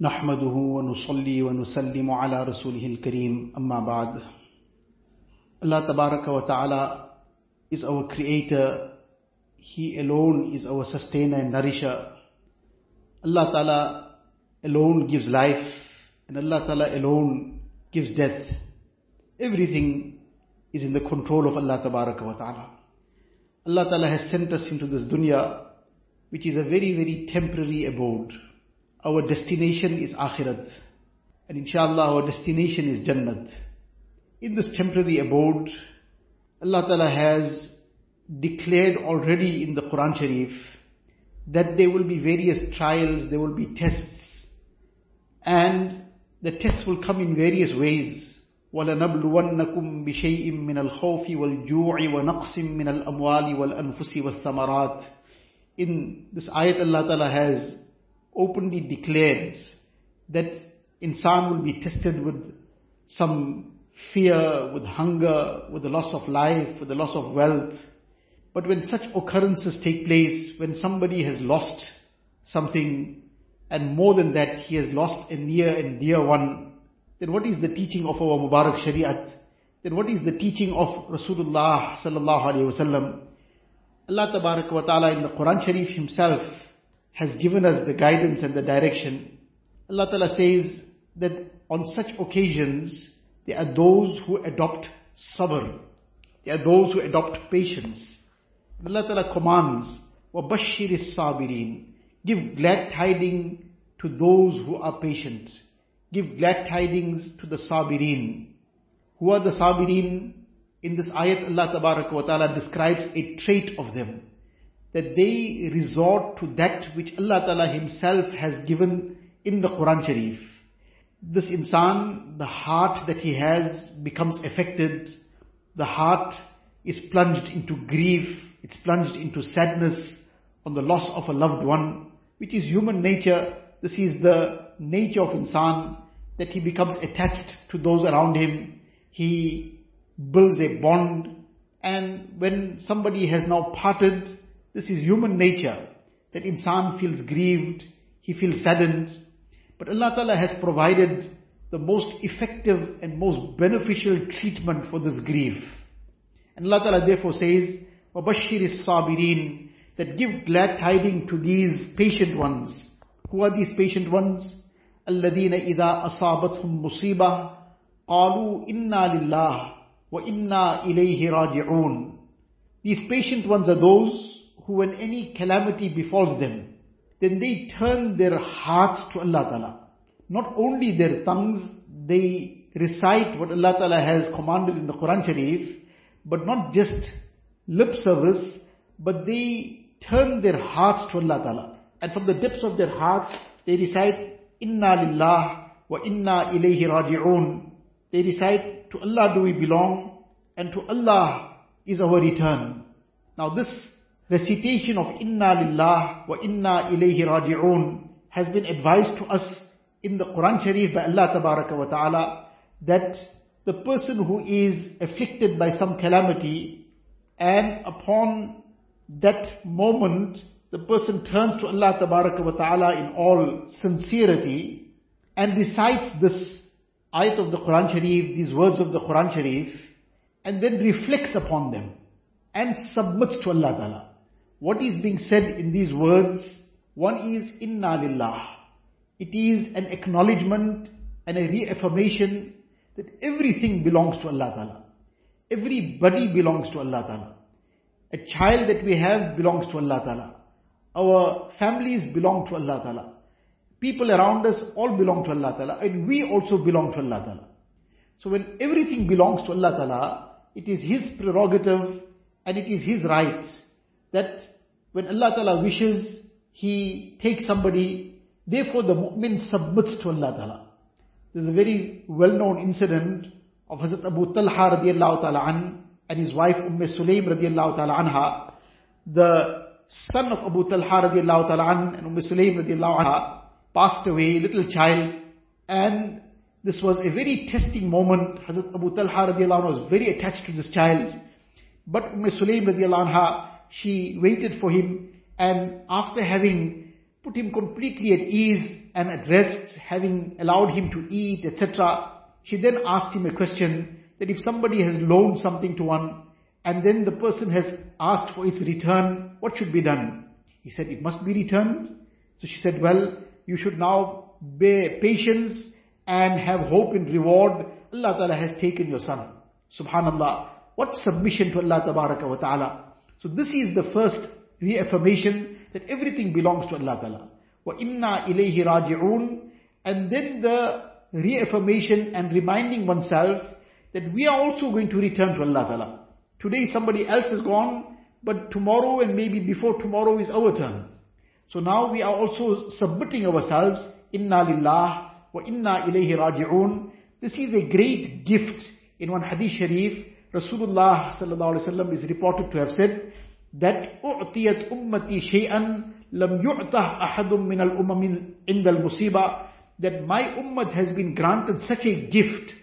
نحمده ونصلي ونسلم على رسوله الكريم أما بعد Tabaraka wa Ta'ala is our creator. He alone is our sustainer and nourisher. Allah Ta'ala alone gives life and Allah Ta'ala alone gives death. Everything is in the control of Allah Tabaraka wa Ta'ala. Allah Ta'ala has sent us into this dunya which is a very very temporary abode. Our destination is akhirat. And inshallah our destination is jannat. In this temporary abode, Allah Ta'ala has declared already in the Quran Sharif that there will be various trials, there will be tests. And the tests will come in various ways. وَلَنَبْلُوَنَّكُمْ بِشَيْءٍ مِّنَ الْخَوْفِ وَالْجُوعِ وَنَقْصٍ مِّنَ الْأَمْوَالِ وَالْأَنفُسِ وَالثَّمَرَاتِ In this ayat Allah Ta'ala has openly declared that insan will be tested with some fear, with hunger, with the loss of life, with the loss of wealth. But when such occurrences take place, when somebody has lost something, and more than that, he has lost a near and dear one, then what is the teaching of our Mubarak Shariat? Then what is the teaching of Rasulullah sallallahu alayhi wasallam? Allah Tabarak wa Ta'ala in the Quran Sharif himself has given us the guidance and the direction. Allah Ta'ala says that on such occasions, there are those who adopt sabr. There are those who adopt patience. Allah Ta'ala commands, وَبَشِّرِ الصَّابِرِينَ Give glad tidings to those who are patient. Give glad tidings to the sabirin. Who are the sabirin? In this ayat Allah wa Ta'ala describes a trait of them. That they resort to that which Allah Ta'ala Himself has given in the Quran Sharif this insan, the heart that he has becomes affected. The heart is plunged into grief. It's plunged into sadness on the loss of a loved one, which is human nature. This is the nature of insan, that he becomes attached to those around him. He builds a bond. And when somebody has now parted, this is human nature, that insan feels grieved, he feels saddened, but Allah Ta'ala has provided the most effective and most beneficial treatment for this grief. And Allah Ta'ala therefore says, وَبَشِّرِ الصَّابِرِينَ That give glad tidings to these patient ones. Who are these patient ones? الَّذِينَ إِذَا أَصَابَتْهُمْ مُصِيبَةٌ قَالُوا إِنَّا لِلَّهِ وَإِنَّا إِلَيْهِ رَاجِعُونَ These patient ones are those who when any calamity befalls them, then they turn their hearts to Allah Ta'ala. Not only their tongues, they recite what Allah Ta'ala has commanded in the Quran Sharif, but not just lip service, but they turn their hearts to Allah Ta'ala. And from the depths of their hearts, they recite, Inna lillah wa inna ilayhi raji'un. They recite, to Allah do we belong, and to Allah is our return. Now this recitation of Inna Lillah wa Inna Ilayhi Raji'un has been advised to us in the Quran Sharif by Allah Tabaraka wa Ta'ala that the person who is afflicted by some calamity and upon that moment the person turns to Allah Tabaraka wa Ta'ala in all sincerity and recites this ayat of the Quran Sharif, these words of the Quran Sharif and then reflects upon them and submits to Allah Ta'ala. What is being said in these words? One is Inna Lillah. It is an acknowledgement and a reaffirmation that everything belongs to Allah Ta'ala. Everybody belongs to Allah Ta'ala. A child that we have belongs to Allah Ta'ala. Our families belong to Allah Ta'ala. People around us all belong to Allah Ta'ala. And we also belong to Allah Ta'ala. So when everything belongs to Allah Ta'ala, it is His prerogative and it is His right that when Allah Ta'ala wishes, He takes somebody, therefore the mu'min submits to Allah Ta'ala. There's a very well-known incident of Hazrat Abu Talha radiallahu ta'ala an and his wife Umm Sulaim radiallahu ta'ala anha. The son of Abu Talha radiallahu ta'ala an and Umm Sulaim radiallahu anha passed away, little child, and this was a very testing moment. Hazrat Abu Talha radiallahu anha was very attached to this child. But Umm Sulaim radiallahu anha she waited for him and after having put him completely at ease and at rest, having allowed him to eat, etc. She then asked him a question that if somebody has loaned something to one and then the person has asked for its return, what should be done? He said, it must be returned. So she said, well, you should now bear patience and have hope in reward. Allah Ta'ala has taken your son. Subhanallah. What submission to Allah Ta'ala. So this is the first reaffirmation that everything belongs to Allah Ta'ala. وَإِنَّا إِلَيْهِ رَاجِعُونَ And then the reaffirmation and reminding oneself that we are also going to return to Allah Ta'ala. Today somebody else is gone, but tomorrow and maybe before tomorrow is our turn. So now we are also submitting ourselves, inna lillah wa inna ilayhi raji'un. This is a great gift. In one hadith sharif, Rasulullah sallallahu alaihi wasallam is reported to have said that u'tiyat ummati shay'an lam yu'tah ahadun min al-umam inda al-musiba that my ummah has been granted such a gift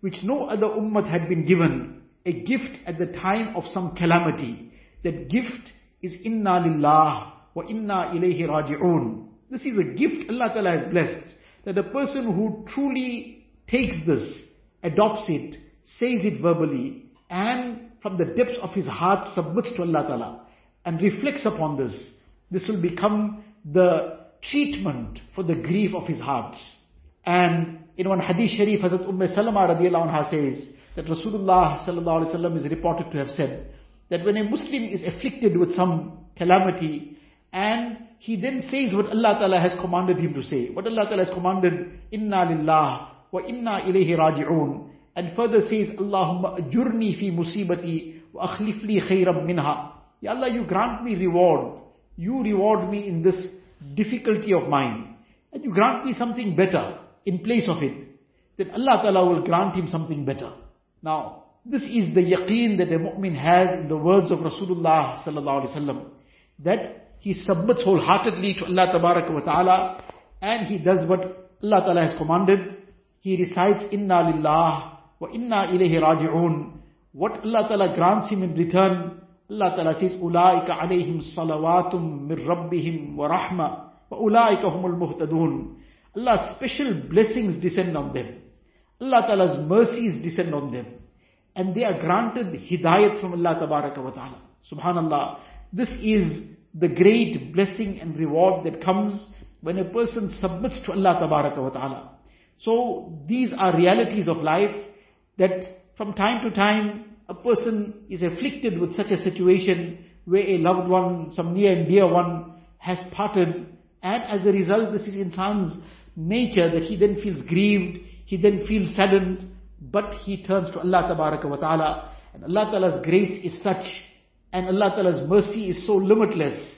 which no other ummah had been given a gift at the time of some calamity that gift is inna lillah wa inna ilayhi raji'un. This is a gift Allah Ta'ala has blessed. That a person who truly takes this, adopts it, says it verbally, and from the depths of his heart submits to Allah Ta'ala, and reflects upon this, this will become the treatment for the grief of his heart. And in one hadith sharif, Hazrat Umm Salama radiallahu anha says, that Rasulullah sallallahu alaihi wasallam is reported to have said, that when a Muslim is afflicted with some calamity, and he then says what Allah Ta'ala has commanded him to say. What Allah Ta'ala has commanded, Inna lillah wa inna ilayhi raji'un. And further says, Allahumma ajurni fi musibati wa akhlif li khayram minha. Ya Allah, you grant me reward. You reward me in this difficulty of mine. And you grant me something better in place of it. Then Allah Ta'ala will grant him something better. Now, this is the yaqeen that a mu'min has in the words of Rasulullah sallallahu alaihi wasallam. That he submits wholeheartedly to Allah wa ta'ala and he does what Allah ta'ala has commanded. He recites inna lillah inna ilayhi raji'un. What Allah ta'ala grants him in return, Allah ta'ala says, salawatum min rabbihim wa rahma wa ulaika humul muhtadun. Allah's special blessings descend on them. Allah ta'ala's mercies descend on them. And they are granted hidayat from Allah wa ta'ala. Subhanallah. This is the great blessing and reward that comes when a person submits to Allah wa ta'ala. So these are realities of life that from time to time a person is afflicted with such a situation where a loved one, some near and dear one has parted and as a result this is insan's nature that he then feels grieved, he then feels saddened, but he turns to Allah ta'ala. And Allah ta'ala's grace is such and Allah Ta'ala's mercy is so limitless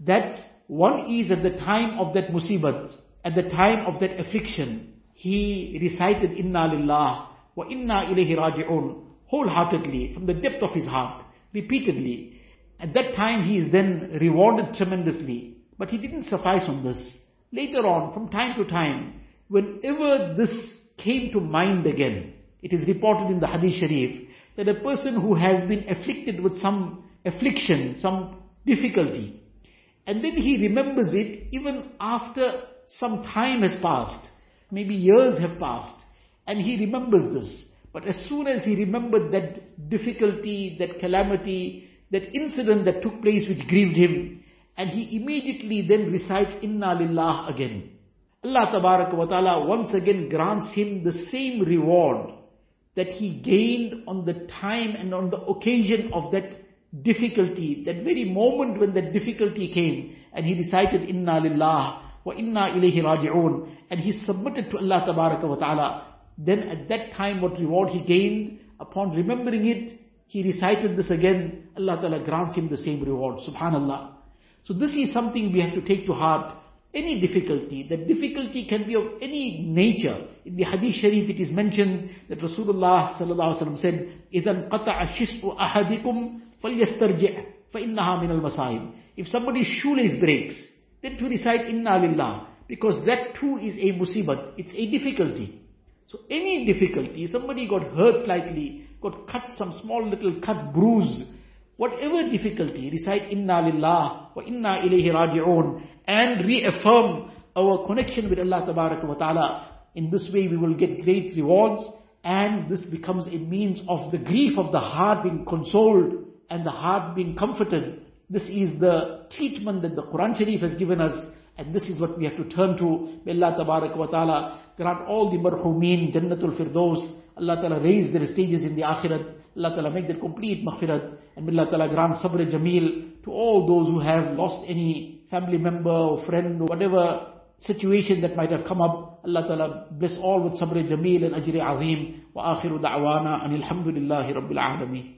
that one is at the time of that musibat, at the time of that affliction, he recited Inna Lillah Inna ilayhi raji'un wholeheartedly from the depth of his heart, repeatedly. At that time he is then rewarded tremendously. But he didn't suffice on this. Later on, from time to time, whenever this came to mind again, it is reported in the Hadith Sharif that a person who has been afflicted with some affliction, some difficulty. And then he remembers it even after some time has passed. Maybe years have passed. And he remembers this. But as soon as he remembered that difficulty, that calamity, that incident that took place which grieved him, and he immediately then recites Inna Lillah again. Allah wa ta'ala once again grants him the same reward that he gained on the time and on the occasion of that difficulty, that very moment when that difficulty came, and he recited Inna Lillah wa Inna ilayhi raji'un, and he submitted to Allah Tabaraka wa Ta'ala, then at that time what reward he gained, upon remembering it, he recited this again, Allah Ta'ala grants him the same reward, subhanallah. So this is something we have to take to heart. Any difficulty, that difficulty can be of any nature. In the Hadith Sharif it is mentioned that Rasulullah sallallahu alaihi wasallam said, إِذَا انْقَطَعَ شِسْءُ أَحَدِكُمْ فَلْيَسْتَرْجِعْ فَإِنَّهَا مِنَ الْمَصَائِبِ If somebody's shoelace breaks, then to recite Inna Lillah, because that too is a musibat, it's a difficulty. So any difficulty, somebody got hurt slightly, got cut some small little cut, bruise, whatever difficulty, recite Inna Lillah wa Inna ilayhi raji'un, and reaffirm our connection with Allah wa ta'ala. In this way we will get great rewards and this becomes a means of the grief of the heart being consoled and the heart being comforted. This is the treatment that the Quran Sharif has given us and this is what we have to turn to. May Allah wa ta'ala grant all the marhumeen Jannatul Firdaus. Allah ta'ala raise their stages in the Akhirat. Allah ta'ala make their complete maghfirat. And Allah ta'ala grant sabr jameel to all those who have lost any family member or friend or whatever situation that might have come up. Allah Ta'ala bless all with sabr jameel and ajri azim. Wa akhiru da'wana and alhamdulillahi rabbil alameen.